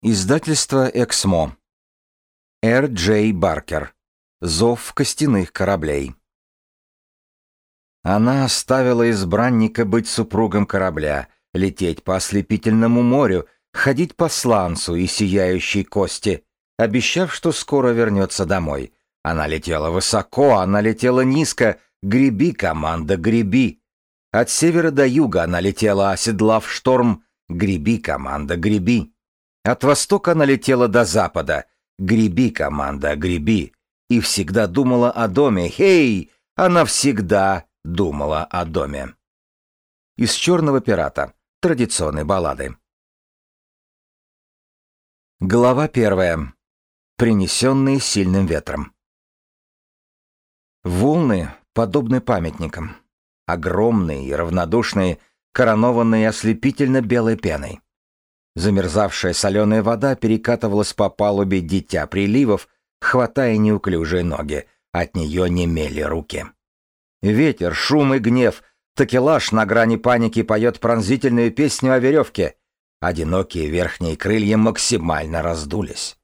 Издательство «Эксмо». Р. Джей Баркер. Зов костяных кораблей. Она оставила избранника быть супругом корабля, лететь по ослепительному морю, ходить по сланцу и сияющей кости, обещав, что скоро вернется домой. Она летела высоко, она летела низко. Греби, команда, греби. От севера до юга она летела, оседлав шторм. Греби, команда, греби. От востока она летела до запада. Греби, команда, греби. И всегда думала о доме. Хей! Она всегда думала о доме. Из «Черного пирата». Традиционной баллады. Глава первая. Принесенные сильным ветром. Волны подобны памятникам. Огромные и равнодушные, коронованные ослепительно белой пеной. Замерзавшая соленая вода перекатывалась по палубе дитя приливов, хватая неуклюжие ноги. От нее немели руки. Ветер, шум и гнев. Такелаж на грани паники поет пронзительную песню о веревке. Одинокие верхние крылья максимально раздулись.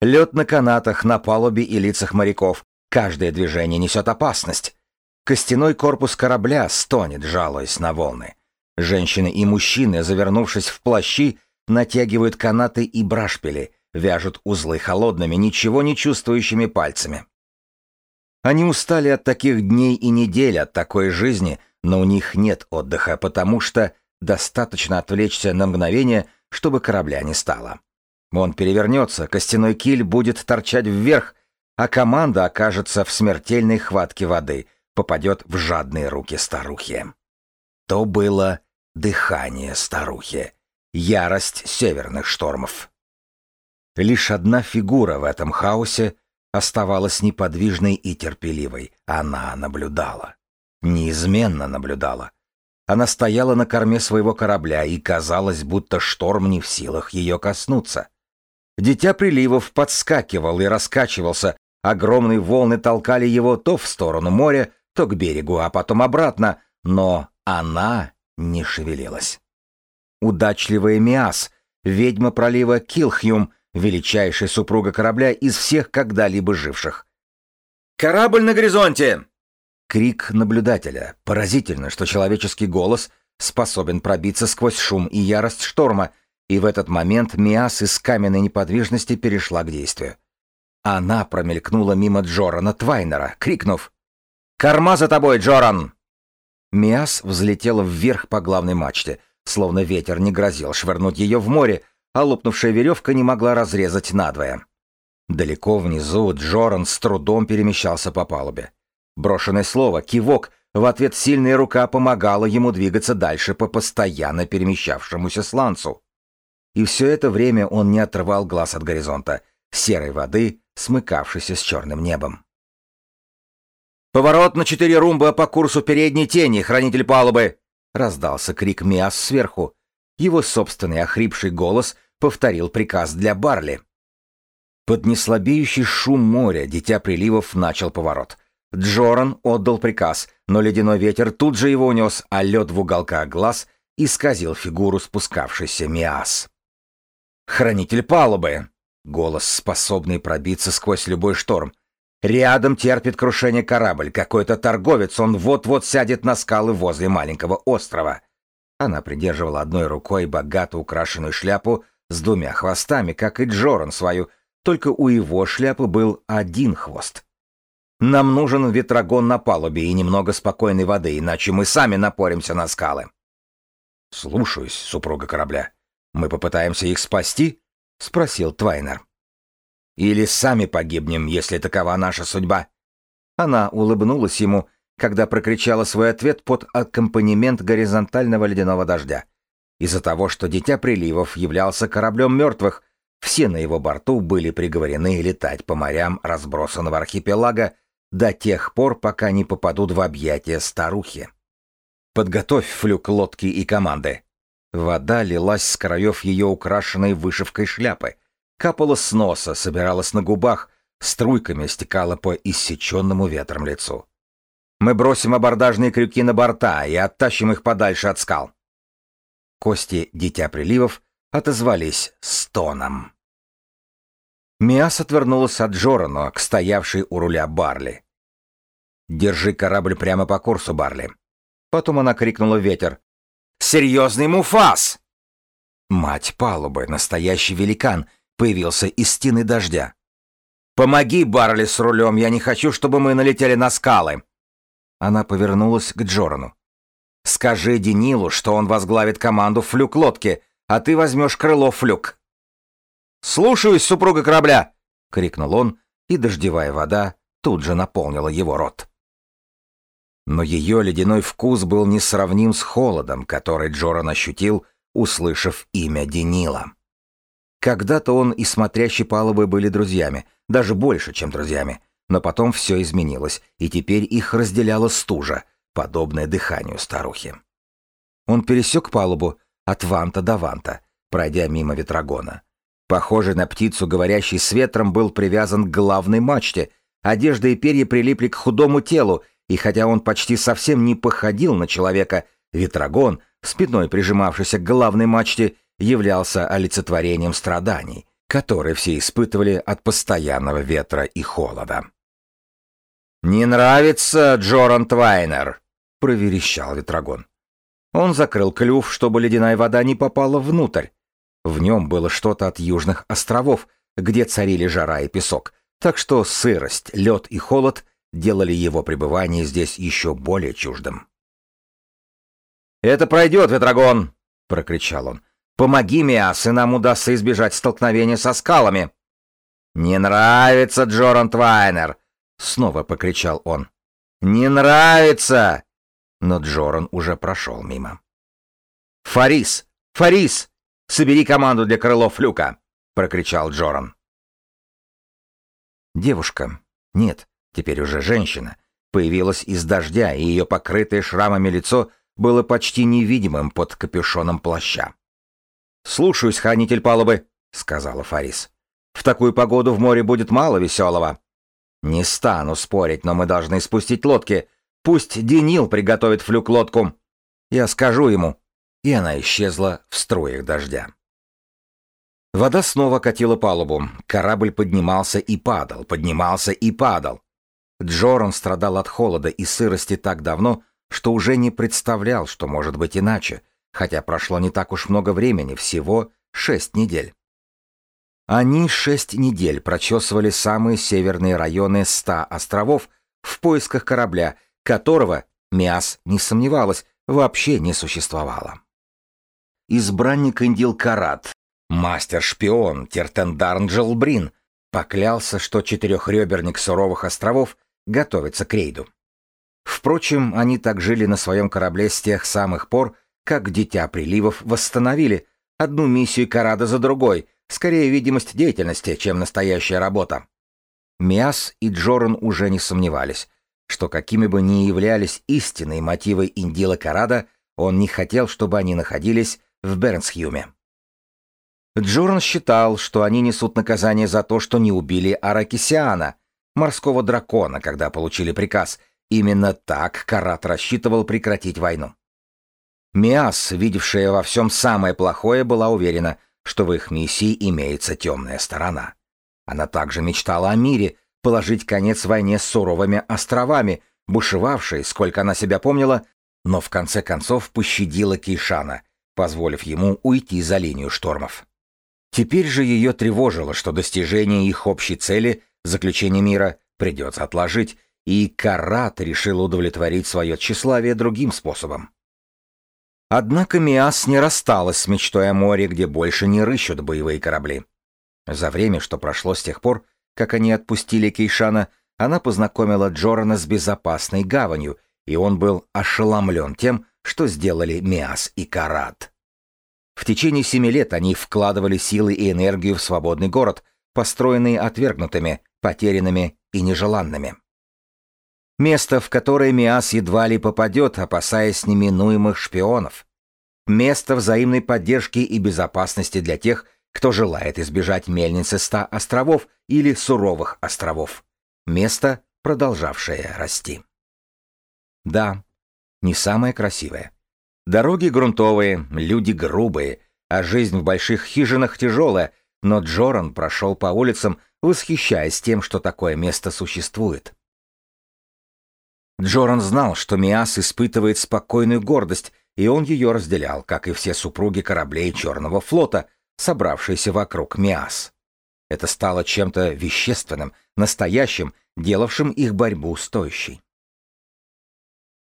Лед на канатах, на палубе и лицах моряков. Каждое движение несет опасность. Костяной корпус корабля стонет, жалуясь на волны. Женщины и мужчины, завернувшись в плащи, натягивают канаты и брашпили, вяжут узлы холодными, ничего не чувствующими пальцами. Они устали от таких дней и недель, от такой жизни, но у них нет отдыха, потому что достаточно отвлечься на мгновение, чтобы корабля не стало. Он перевернется, костяной киль будет торчать вверх, а команда окажется в смертельной хватке воды, попадет в жадные руки старухи. То было дыхание старухи ярость северных штормов. Лишь одна фигура в этом хаосе оставалась неподвижной и терпеливой. Она наблюдала. Неизменно наблюдала. Она стояла на корме своего корабля, и казалось, будто шторм не в силах ее коснуться. Дитя приливов подскакивал и раскачивался, огромные волны толкали его то в сторону моря, то к берегу, а потом обратно, но она не шевелилась удачливая Миас, ведьма пролива Килхьюм, величайшая супруга корабля из всех когда-либо живших. «Корабль на горизонте!» Крик наблюдателя. Поразительно, что человеческий голос способен пробиться сквозь шум и ярость шторма, и в этот момент Миас из каменной неподвижности перешла к действию. Она промелькнула мимо Джорана Твайнера, крикнув «Корма за тобой, Джоран!» Миас взлетела вверх по главной мачте, словно ветер не грозил швырнуть ее в море, а лопнувшая веревка не могла разрезать надвое. Далеко внизу Джоран с трудом перемещался по палубе. Брошенное слово, кивок, в ответ сильная рука помогала ему двигаться дальше по постоянно перемещавшемуся сланцу. И все это время он не отрывал глаз от горизонта, серой воды, смыкавшейся с черным небом. «Поворот на четыре румба по курсу передней тени, хранитель палубы!» Раздался крик Миас сверху. Его собственный охрипший голос повторил приказ для Барли. Под неслабеющий шум моря Дитя Приливов начал поворот. Джоран отдал приказ, но ледяной ветер тут же его унес, а лед в уголках глаз исказил фигуру спускавшейся Миас. «Хранитель палубы!» Голос, способный пробиться сквозь любой шторм. Рядом терпит крушение корабль, какой-то торговец, он вот-вот сядет на скалы возле маленького острова. Она придерживала одной рукой богато украшенную шляпу с двумя хвостами, как и Джоран свою, только у его шляпы был один хвост. Нам нужен ветрогон на палубе и немного спокойной воды, иначе мы сами напоримся на скалы. Слушаюсь, супруга корабля. Мы попытаемся их спасти? спросил Твайнер. Или сами погибнем, если такова наша судьба?» Она улыбнулась ему, когда прокричала свой ответ под аккомпанемент горизонтального ледяного дождя. Из-за того, что Дитя Приливов являлся кораблем мертвых, все на его борту были приговорены летать по морям разбросанного архипелага до тех пор, пока не попадут в объятия старухи. Подготовь флюк лодки и команды. Вода лилась с краев ее украшенной вышивкой шляпы — капала с носа, собиралась на губах, струйками стекала по иссеченному ветром лицу. «Мы бросим абордажные крюки на борта и оттащим их подальше от скал». Кости Дитя Приливов отозвались стоном. Миас отвернулась от Джорана к стоявшей у руля Барли. «Держи корабль прямо по курсу, Барли». Потом она крикнула ветер. «Серьезный муфас!» Мать палубы, настоящий великан, появился из стены дождя. «Помоги, Барли, с рулем, я не хочу, чтобы мы налетели на скалы!» Она повернулась к Джорану. «Скажи Денилу, что он возглавит команду флюк-лодки, а ты возьмешь крыло флюк». «Слушаюсь, супруга корабля!» — крикнул он, и дождевая вода тут же наполнила его рот. Но ее ледяной вкус был несравним с холодом, который Джоран ощутил, услышав имя Денила. Когда-то он и смотрящий палубы были друзьями, даже больше, чем друзьями, но потом все изменилось, и теперь их разделяла стужа, подобная дыханию старухи. Он пересек палубу от ванта до ванта, пройдя мимо ветрогона. Похожий на птицу, говорящий с ветром, был привязан к главной мачте, одежда и перья прилипли к худому телу, и хотя он почти совсем не походил на человека, ветрогон, спиной прижимавшийся к главной мачте, являлся олицетворением страданий, которые все испытывали от постоянного ветра и холода. «Не нравится Джоран Твайнер?» — проверещал ветрогон. Он закрыл клюв, чтобы ледяная вода не попала внутрь. В нем было что-то от южных островов, где царили жара и песок, так что сырость, лед и холод делали его пребывание здесь еще более чуждым. «Это пройдет, Ветрогон!» — прокричал он. «Помоги, Миас, и нам удастся избежать столкновения со скалами!» «Не нравится Джоран Твайнер!» — снова покричал он. «Не нравится!» Но Джоран уже прошел мимо. «Фарис! Фарис! Собери команду для крылов люка!» — прокричал Джоран. Девушка, нет, теперь уже женщина, появилась из дождя, и ее покрытое шрамами лицо было почти невидимым под капюшоном плаща. «Слушаюсь, хранитель палубы», — сказала Фарис. «В такую погоду в море будет мало веселого». «Не стану спорить, но мы должны спустить лодки. Пусть Денил приготовит флюк-лодку. Я скажу ему». И она исчезла в струях дождя. Вода снова катила палубу. Корабль поднимался и падал, поднимался и падал. Джоран страдал от холода и сырости так давно, что уже не представлял, что может быть иначе, хотя прошло не так уж много времени, всего шесть недель. Они шесть недель прочесывали самые северные районы ста островов в поисках корабля, которого, Миас не сомневалась, вообще не существовало. Избранник Индил Карат, мастер-шпион Тертендарн Джелбрин, поклялся, что четырехреберник суровых островов готовится к рейду. Впрочем, они так жили на своем корабле с тех самых пор, как Дитя Приливов восстановили одну миссию Карада за другой, скорее видимость деятельности, чем настоящая работа. Миас и Джоран уже не сомневались, что какими бы ни являлись истинные мотивы Индила Карада, он не хотел, чтобы они находились в Бернсхюме. Джоран считал, что они несут наказание за то, что не убили Аракисиана, морского дракона, когда получили приказ, Именно так Карат рассчитывал прекратить войну. Миас, видевшая во всем самое плохое, была уверена, что в их миссии имеется темная сторона. Она также мечтала о мире, положить конец войне с суровыми островами, бушевавшей, сколько она себя помнила, но в конце концов пощадила Кейшана, позволив ему уйти за линию штормов. Теперь же ее тревожило, что достижение их общей цели, заключение мира, придется отложить, и Карат решил удовлетворить свое тщеславие другим способом. Однако Миас не рассталась с мечтой о море, где больше не рыщут боевые корабли. За время, что прошло с тех пор, как они отпустили Кейшана, она познакомила Джорана с безопасной гаванью, и он был ошеломлен тем, что сделали Миас и Карат. В течение семи лет они вкладывали силы и энергию в свободный город, построенный отвергнутыми, потерянными и нежеланными. Место, в которое Миас едва ли попадет, опасаясь неминуемых шпионов. Место взаимной поддержки и безопасности для тех, кто желает избежать мельницы ста островов или суровых островов. Место, продолжавшее расти. Да, не самое красивое. Дороги грунтовые, люди грубые, а жизнь в больших хижинах тяжелая, но Джоран прошел по улицам, восхищаясь тем, что такое место существует. Джоран знал, что Миас испытывает спокойную гордость, и он ее разделял, как и все супруги кораблей Черного флота, собравшиеся вокруг Миас. Это стало чем-то вещественным, настоящим, делавшим их борьбу стоящей.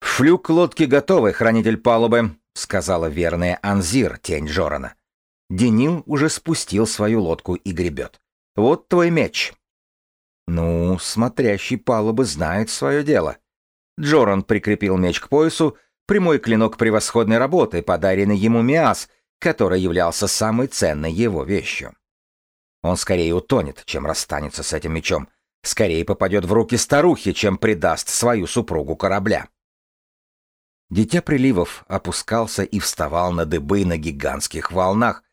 «Флюк лодки готовы, хранитель палубы», — сказала верная Анзир, тень Джорана. Денил уже спустил свою лодку и гребет. «Вот твой меч». Ну, смотрящий палубы знает свое дело. Джоран прикрепил меч к поясу, прямой клинок превосходной работы, подаренный ему Миас, который являлся самой ценной его вещью. Он скорее утонет, чем расстанется с этим мечом, скорее попадет в руки старухи, чем предаст свою супругу корабля. Дитя приливов опускался и вставал на дыбы на гигантских волнах.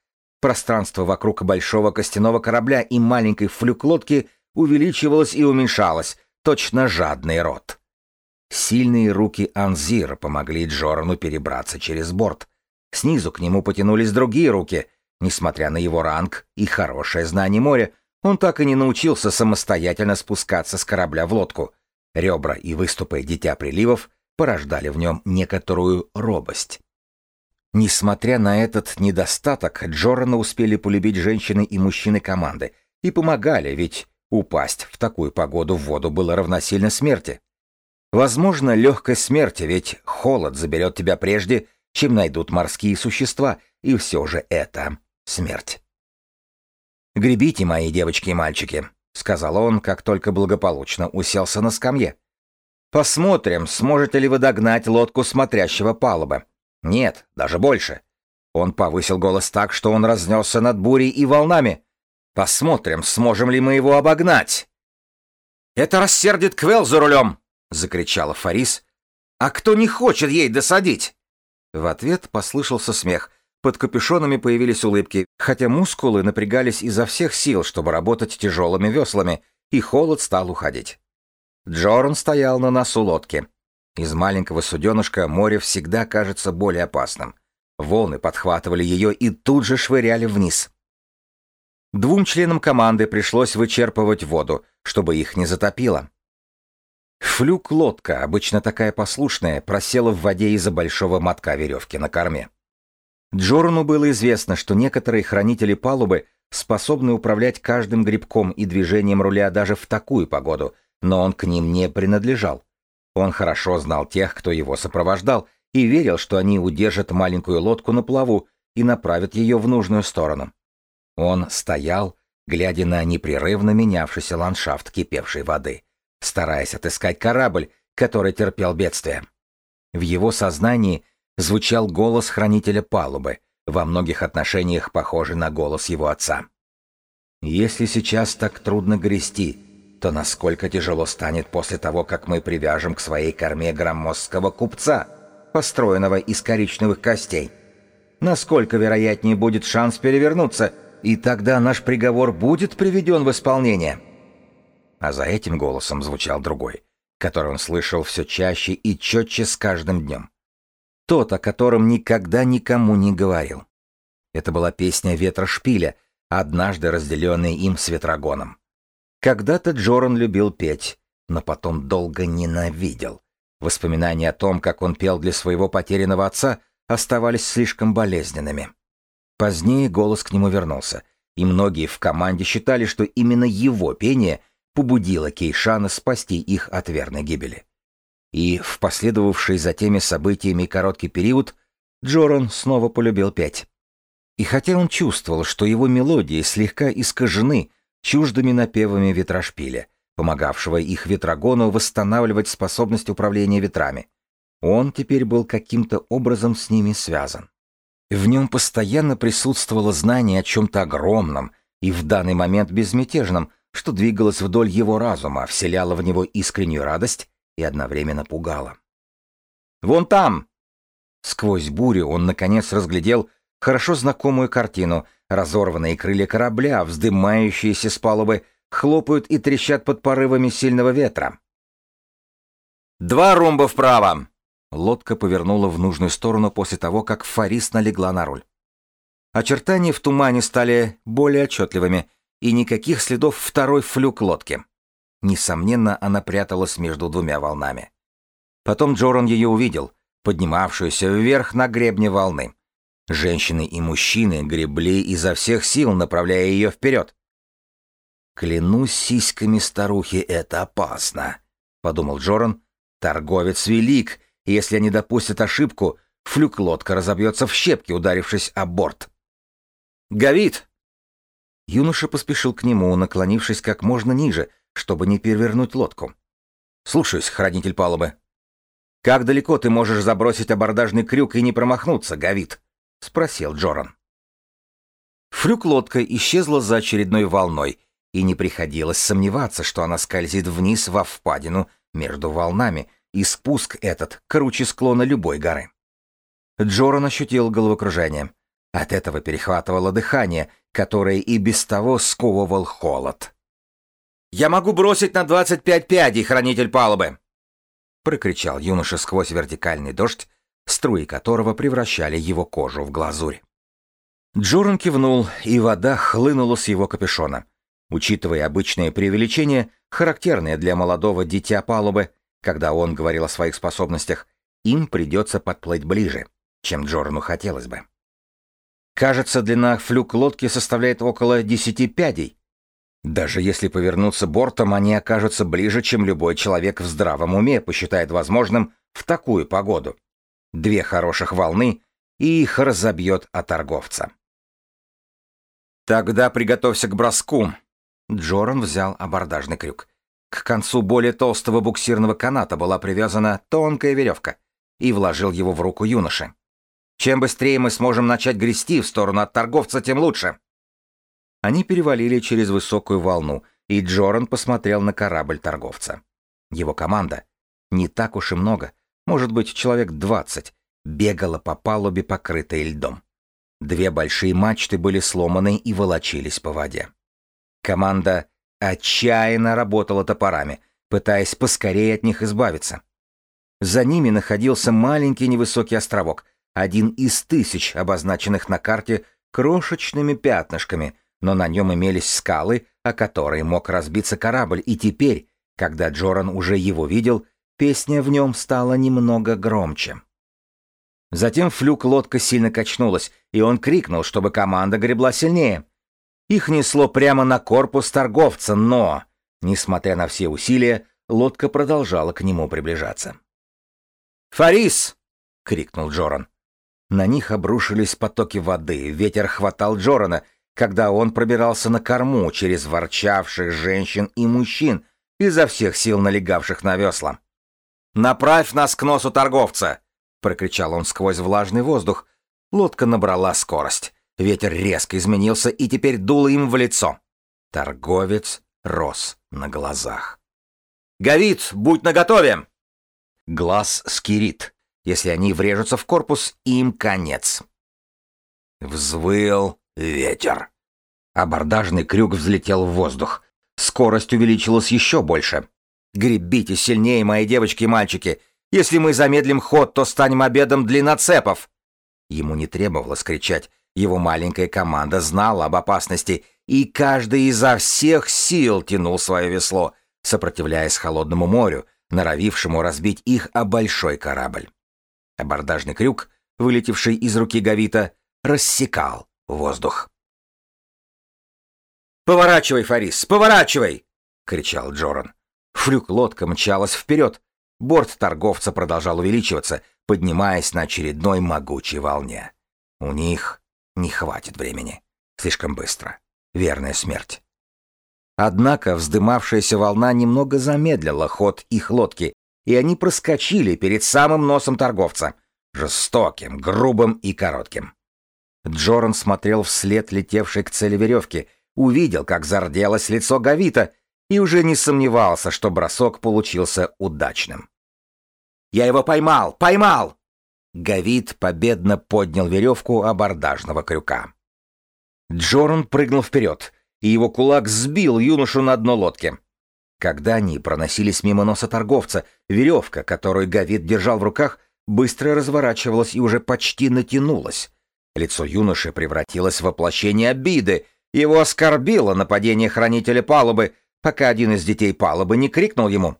Пространство вокруг большого костяного корабля и маленькой флюк-лодки увеличивалось и уменьшалось, точно жадный рот. Сильные руки Анзира помогли Джорану перебраться через борт. Снизу к нему потянулись другие руки. Несмотря на его ранг и хорошее знание моря, он так и не научился самостоятельно спускаться с корабля в лодку. Ребра и выступы Дитя Приливов порождали в нем некоторую робость. Несмотря на этот недостаток, Джорана успели полюбить женщины и мужчины команды и помогали, ведь упасть в такую погоду в воду было равносильно смерти. Возможно, легкой смерти, ведь холод заберет тебя прежде, чем найдут морские существа, и все же это смерть. «Гребите, мои девочки и мальчики», — сказал он, как только благополучно уселся на скамье. «Посмотрим, сможете ли вы догнать лодку смотрящего палубы. Нет, даже больше». Он повысил голос так, что он разнесся над бурей и волнами. «Посмотрим, сможем ли мы его обогнать». «Это рассердит Квел за рулем!» — закричала Фарис. «А кто не хочет ей досадить?» В ответ послышался смех. Под капюшонами появились улыбки, хотя мускулы напрягались изо всех сил, чтобы работать тяжелыми веслами, и холод стал уходить. Джоран стоял на носу лодки. Из маленького суденышка море всегда кажется более опасным. Волны подхватывали ее и тут же швыряли вниз. Двум членам команды пришлось вычерпывать воду, чтобы их не затопило. Флюк-лодка, обычно такая послушная, просела в воде из-за большого мотка веревки на корме. Джорану было известно, что некоторые хранители палубы способны управлять каждым грибком и движением руля даже в такую погоду, но он к ним не принадлежал. Он хорошо знал тех, кто его сопровождал, и верил, что они удержат маленькую лодку на плаву и направят ее в нужную сторону. Он стоял, глядя на непрерывно менявшийся ландшафт кипевшей воды — стараясь отыскать корабль, который терпел бедствие. В его сознании звучал голос хранителя палубы, во многих отношениях похожий на голос его отца. «Если сейчас так трудно грести, то насколько тяжело станет после того, как мы привяжем к своей корме громоздкого купца, построенного из коричневых костей? Насколько вероятнее будет шанс перевернуться, и тогда наш приговор будет приведен в исполнение?» А за этим голосом звучал другой, который он слышал все чаще и четче с каждым днем. Тот, о котором никогда никому не говорил. Это была песня ветра шпиля, однажды разделенная им с ветрогоном. Когда-то Джоран любил петь, но потом долго ненавидел. Воспоминания о том, как он пел для своего потерянного отца, оставались слишком болезненными. Позднее голос к нему вернулся, и многие в команде считали, что именно его пение побудило Кейшана спасти их от верной гибели. И в последовавший за теми событиями короткий период Джоран снова полюбил петь. И хотя он чувствовал, что его мелодии слегка искажены чуждыми напевами ветрошпиля, помогавшего их ветрогону восстанавливать способность управления ветрами, он теперь был каким-то образом с ними связан. В нем постоянно присутствовало знание о чем-то огромном и в данный момент безмятежном, что двигалось вдоль его разума, вселяло в него искреннюю радость и одновременно пугало. «Вон там!» Сквозь бурю он, наконец, разглядел хорошо знакомую картину. Разорванные крылья корабля, вздымающиеся с палубы, хлопают и трещат под порывами сильного ветра. «Два румба вправо!» Лодка повернула в нужную сторону после того, как Фарис налегла на руль. Очертания в тумане стали более отчетливыми, и никаких следов второй флюк лодки. Несомненно, она пряталась между двумя волнами. Потом Джоран ее увидел, поднимавшуюся вверх на гребне волны. Женщины и мужчины гребли изо всех сил, направляя ее вперед. «Клянусь сиськами старухи, это опасно», — подумал Джоран. «Торговец велик, и если они допустят ошибку, флюк-лодка разобьется в щепки, ударившись о борт». «Гавит!» Юноша поспешил к нему, наклонившись как можно ниже, чтобы не перевернуть лодку. «Слушаюсь, хранитель палубы». «Как далеко ты можешь забросить абордажный крюк и не промахнуться, Гавит?» — спросил Джоран. Флюк-лодка исчезла за очередной волной, и не приходилось сомневаться, что она скользит вниз во впадину между волнами, и спуск этот круче склона любой горы. Джоран ощутил головокружение. От этого перехватывало дыхание, которое и без того сковывал холод. «Я могу бросить на двадцать пять пядей, хранитель палубы!» прокричал юноша сквозь вертикальный дождь, струи которого превращали его кожу в глазурь. Джоран кивнул, и вода хлынула с его капюшона. Учитывая обычные преувеличения, характерные для молодого дитя палубы, когда он говорил о своих способностях, им придется подплыть ближе, чем Джорану хотелось бы. Кажется, длина флюк лодки составляет около десяти пядей. Даже если повернуться бортом, они окажутся ближе, чем любой человек в здравом уме посчитает возможным в такую погоду. Две хороших волны, и их разобьет от торговца. «Тогда приготовься к броску», Джоран взял абордажный крюк. К концу более толстого буксирного каната была привязана тонкая веревка и вложил его в руку юноши. «Чем быстрее мы сможем начать грести в сторону от торговца, тем лучше». Они перевалили через высокую волну, и Джоран посмотрел на корабль торговца. Его команда, не так уж и много, может быть, человек двадцать, бегала по палубе, покрытой льдом. Две большие мачты были сломаны и волочились по воде. Команда отчаянно работала топорами, пытаясь поскорее от них избавиться. За ними находился маленький невысокий островок, один из тысяч, обозначенных на карте крошечными пятнышками, но на нем имелись скалы, о которые мог разбиться корабль, и теперь, когда Джоран уже его видел, песня в нем стала немного громче. Затем флюк лодка сильно качнулась, и он крикнул, чтобы команда гребла сильнее. Их несло прямо на корпус торговца, но, несмотря на все усилия, лодка продолжала к нему приближаться. «Фарис!» — крикнул Джоран. На них обрушились потоки воды, ветер хватал Джорана, когда он пробирался на корму через ворчавших женщин и мужчин, изо всех сил налегавших на весла. «Направь нас к носу торговца!» — прокричал он сквозь влажный воздух. Лодка набрала скорость. Ветер резко изменился и теперь дул им в лицо. Торговец рос на глазах. «Гавит, будь наготове!» Глаз скирит. Если они врежутся в корпус, им конец. Взвыл ветер. Абордажный крюк взлетел в воздух. Скорость увеличилась еще больше. «Гребите сильнее, мои девочки и мальчики! Если мы замедлим ход, то станем обедом длинноцепов!» Ему не требовалось кричать. Его маленькая команда знала об опасности, и каждый изо всех сил тянул свое весло, сопротивляясь холодному морю, норовившему разбить их о большой корабль. Абордажный крюк, вылетевший из руки Гавита, рассекал воздух. «Поворачивай, Фарис, поворачивай!» — кричал Джоран. Флюк-лодка мчалась вперед. Борт торговца продолжал увеличиваться, поднимаясь на очередной могучей волне. У них не хватит времени. Слишком быстро. Верная смерть. Однако вздымавшаяся волна немного замедлила ход их лодки, и они проскочили перед самым носом торговца. Жестоким, грубым и коротким. Джоран смотрел вслед летевшей к цели веревки, увидел, как зарделось лицо Гавита, и уже не сомневался, что бросок получился удачным. «Я его поймал! Поймал!» Гавит победно поднял веревку абордажного крюка. Джоран прыгнул вперед, и его кулак сбил юношу на дно лодки. Когда они проносились мимо носа торговца, веревка, которую Гавит держал в руках, быстро разворачивалась и уже почти натянулась. Лицо юноши превратилось в воплощение обиды. Его оскорбило нападение хранителя палубы, пока один из детей палубы не крикнул ему.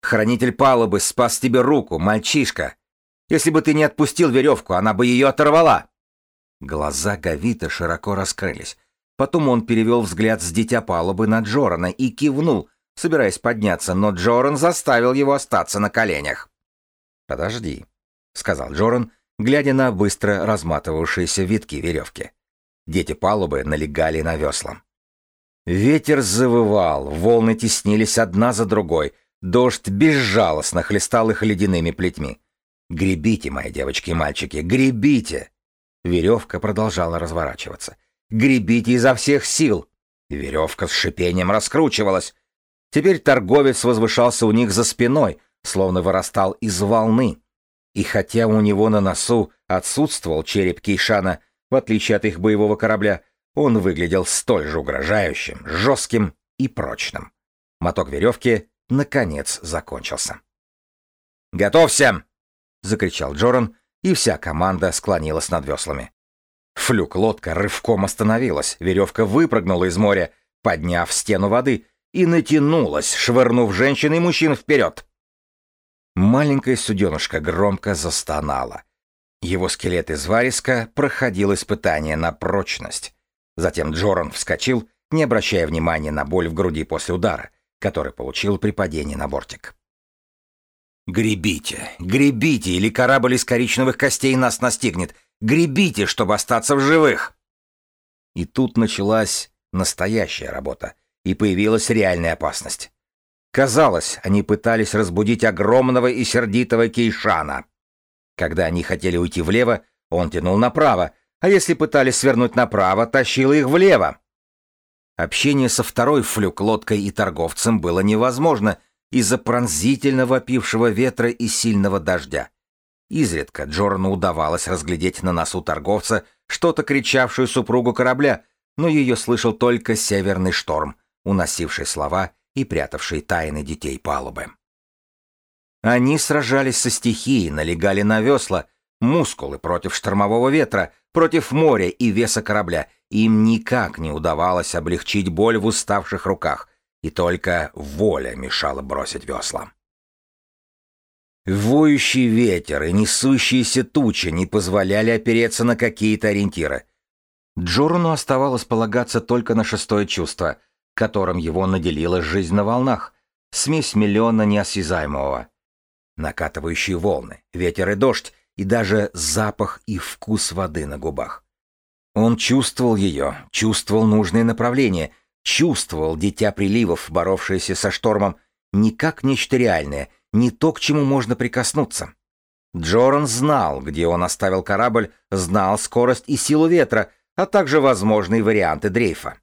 «Хранитель палубы спас тебе руку, мальчишка. Если бы ты не отпустил веревку, она бы ее оторвала». Глаза Гавита широко раскрылись. Потом он перевел взгляд с дитя палубы на Джорана и кивнул, собираясь подняться, но Джоран заставил его остаться на коленях. «Подожди», — сказал Джоран, глядя на быстро разматывавшиеся витки веревки. Дети палубы налегали на весла. Ветер завывал, волны теснились одна за другой, дождь безжалостно хлестал их ледяными плетьми. «Гребите, мои девочки и мальчики, гребите!» Веревка продолжала разворачиваться. «Гребите изо всех сил!» Веревка с шипением раскручивалась. Теперь торговец возвышался у них за спиной, словно вырастал из волны. И хотя у него на носу отсутствовал череп Кейшана, в отличие от их боевого корабля, он выглядел столь же угрожающим, жестким и прочным. Моток веревки, наконец, закончился. «Готовься!» — закричал Джоран, и вся команда склонилась над веслами. Флюк-лодка рывком остановилась, веревка выпрыгнула из моря, подняв стену воды, и натянулась, швырнув женщин и мужчин вперед. Маленькая суденышка громко застонала. Его скелет из вариска проходил испытание на прочность. Затем Джоран вскочил, не обращая внимания на боль в груди после удара, который получил при падении на бортик. «Гребите, гребите, или корабль из коричневых костей нас настигнет! Гребите, чтобы остаться в живых!» И тут началась настоящая работа, и появилась реальная опасность. Казалось, они пытались разбудить огромного и сердитого Кейшана. Когда они хотели уйти влево, он тянул направо, а если пытались свернуть направо, тащил их влево. Общение со второй флюк-лодкой и торговцем было невозможно из-за пронзительно вопившего ветра и сильного дождя. Изредка Джорану удавалось разглядеть на носу торговца что-то кричавшую супругу корабля, но ее слышал только северный шторм, уносивший слова и прятавший тайны детей палубы. Они сражались со стихией, налегали на весла, мускулы против штормового ветра, против моря и веса корабля. Им никак не удавалось облегчить боль в уставших руках, и только воля мешала бросить весла. Воющий ветер и несущиеся тучи не позволяли опереться на какие-то ориентиры. Джорану оставалось полагаться только на шестое чувство — которым его наделила жизнь на волнах, смесь миллиона неосязаемого. Накатывающие волны, ветер и дождь, и даже запах и вкус воды на губах. Он чувствовал ее, чувствовал нужное направление, чувствовал дитя приливов, боровшееся со штормом, не как нечто реальное, не то, к чему можно прикоснуться. Джоран знал, где он оставил корабль, знал скорость и силу ветра, а также возможные варианты дрейфа.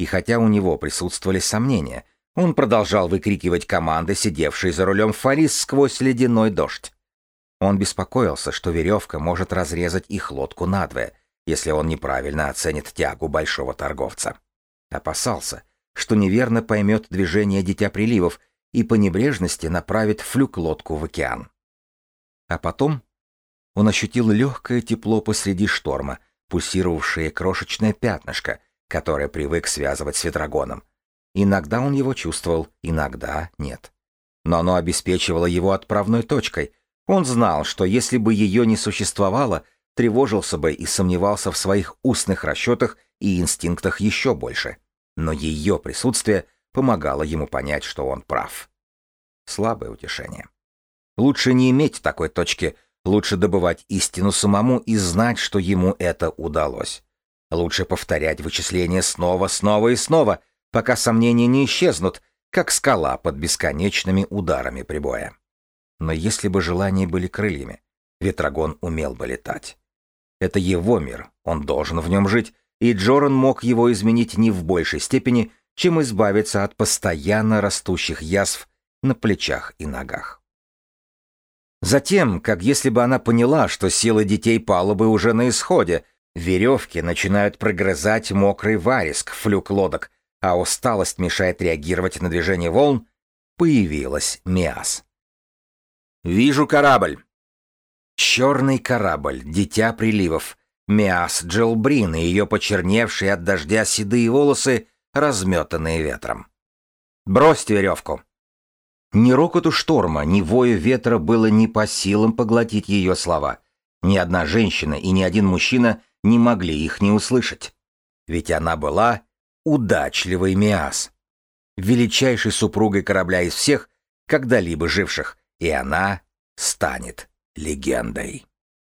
И хотя у него присутствовали сомнения, он продолжал выкрикивать команды, сидевшие за рулем Фарис сквозь ледяной дождь. Он беспокоился, что веревка может разрезать их лодку надвое, если он неправильно оценит тягу большого торговца. Опасался, что неверно поймет движение Дитя Приливов и по небрежности направит флюк-лодку в океан. А потом он ощутил легкое тепло посреди шторма, пульсировавшее крошечное пятнышко — которое привык связывать с ветрогоном. Иногда он его чувствовал, иногда нет. Но оно обеспечивало его отправной точкой. Он знал, что если бы ее не существовало, тревожился бы и сомневался в своих устных расчетах и инстинктах еще больше. Но ее присутствие помогало ему понять, что он прав. Слабое утешение. Лучше не иметь такой точки, лучше добывать истину самому и знать, что ему это удалось. Лучше повторять вычисления снова, снова и снова, пока сомнения не исчезнут, как скала под бесконечными ударами прибоя. Но если бы желания были крыльями, Ветрогон умел бы летать. Это его мир, он должен в нем жить, и Джоран мог его изменить не в большей степени, чем избавиться от постоянно растущих язв на плечах и ногах. Затем, как если бы она поняла, что силы детей палубы уже на исходе, Веревки начинают прогрызать мокрый вариск флюк лодок, а усталость мешает реагировать на движение волн, появилась Миас. «Вижу корабль!» Черный корабль, дитя приливов, Миас Джилбрин и ее почерневшие от дождя седые волосы, разметанные ветром. «Бросьте веревку!» Ни рокоту шторма, ни вою ветра было не по силам поглотить ее слова. Ни одна женщина и ни один мужчина не могли их не услышать. Ведь она была удачливой Миас, величайшей супругой корабля из всех, когда-либо живших, и она станет легендой.